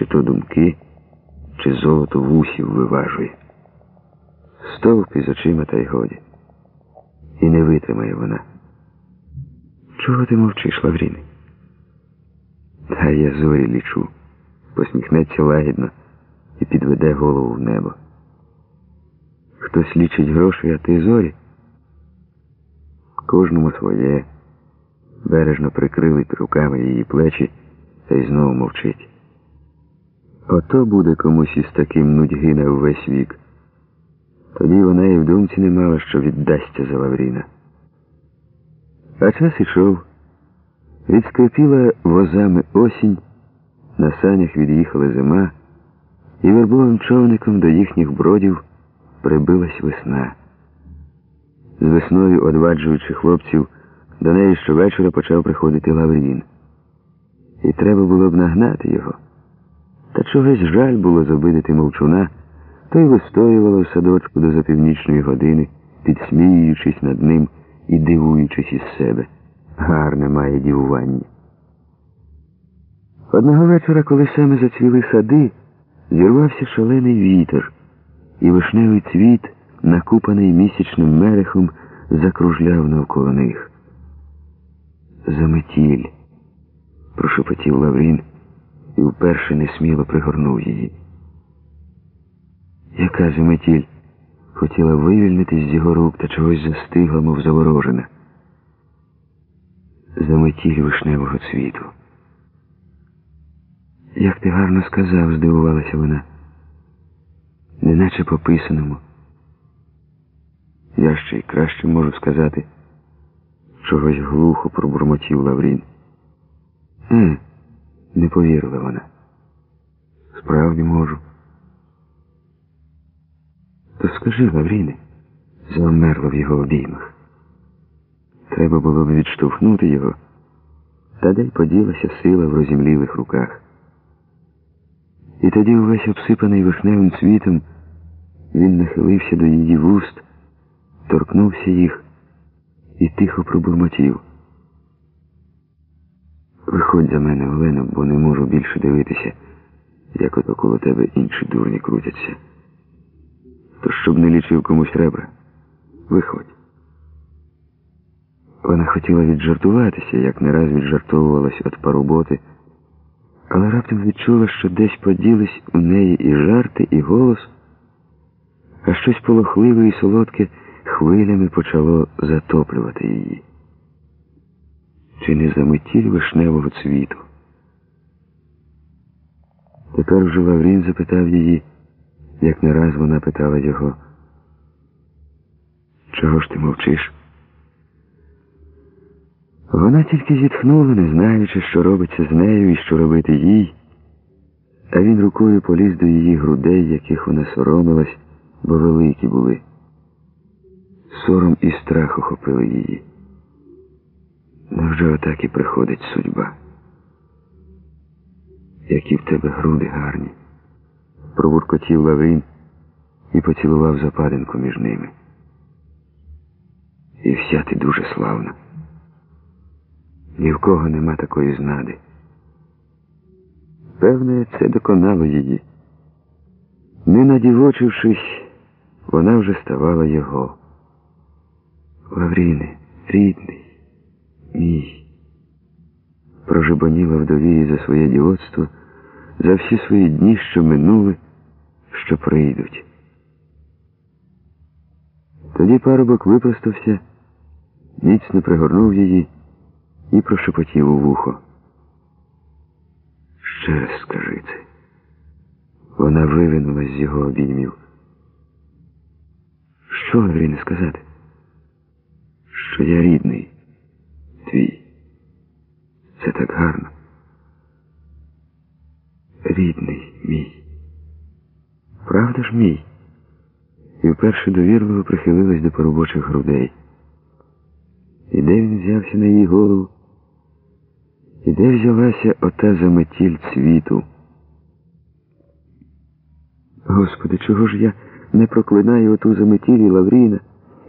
чи то думки, чи золото вусів виважує. Стовп із очима та й годі. І не витримає вона. Чого ти мовчиш, Лавріне? Та я зорі лічу, посміхнеться лагідно і підведе голову в небо. Хтось лічить гроші, а ти зорі. Кожному своє, бережно прикрилить руками її плечі та й знову мовчить. Ото буде комусь із таким нудьги на увесь вік. Тоді вона і в думці не мала, що віддасться за Лавріна. А час ішов. Відскрипіла возами осінь, на санях від'їхала зима, і вербовим човником до їхніх бродів прибилась весна. З весною, одваджуючи хлопців, до неї щовечора почав приходити Лаврін. І треба було б нагнати його. Та чогось жаль було забидити мовчуна, то й вистоювала в садочку до запівнічної години, підсміюючись над ним і дивуючись із себе. Гарне має дівування. Одного вечора, коли саме зацвіли сади, зірвався шалений вітер, і вишневий цвіт, накупаний місячним мерехом, закружляв навколо них. Заметіль, прошепотів Лаврін і вперше несміло пригорнув її. Яка заметіль хотіла вивільнитись з його рук та чогось застигла, мов заворожена. Заметіль вишневого цвіту. Як ти гарно сказав, здивувалася вона. Неначе по писаному. Я ще й краще можу сказати. Чогось глухо пробурмотів Лаврін. Не повірила вона. Справді можу. То скажи, Лавріне, завмерла в його обіймах. Треба було б відштовхнути його, та де й поділася сила в розімлілих руках. І тоді увесь обсипаний вишневим цвітом він нахилився до її вуст, торкнувся їх і тихо пробурмотів. Виходь за мене, Олено, бо не можу більше дивитися, як ото коло тебе інші дурні крутяться. То щоб не лічив комусь ребра, виходь. Вона хотіла віджартуватися, як не раз віджартовувалась від паруботи, але раптом відчула, що десь поділись у неї і жарти, і голос, а щось полохливе і солодке хвилями почало затоплювати її. Чи не заметіль вишневого цвіту? Тепер вже Лаврін запитав її, як не раз вона питала його, чого ж ти мовчиш? Вона тільки зітхнула, не знаючи, що робиться з нею і що робити їй, а він рукою поліз до її грудей, яких вона соромилась, бо великі були. Сором і страх охопили її. Невже отак і приходить судьба? Які в тебе груди гарні, пробуркотів Лаврін і поцілував западинку між ними. І вся ти дуже славна. Ні в кого нема такої знади. Певне, це доконало її. Не надівочившись, вона вже ставала його. Лавріне, рідний, мій, прожебоніла вдовії за своє дівоцтво, за всі свої дні, що минули, що прийдуть. Тоді парубок випростався, міцно пригорнув її і прошепотів у вухо. Ще раз скажи це. Вона вивинулась з його обіймів. Що Лавріне сказати? Що я рідний. Це так гарно. Рідний мій. Правда ж мій? І вперше довірливо прихилилась до поробочих грудей. І де він взявся на її голову? І де взялася ота заметіль цвіту? Господи, чого ж я не проклинаю оту заметілі Лавріна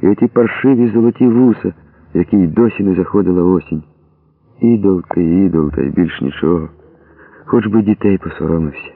і оті паршиві золоті вуса, які й досі не заходила осінь? Ідол ти, ідол, та й більш нічого. Хоч би дітей посоромився.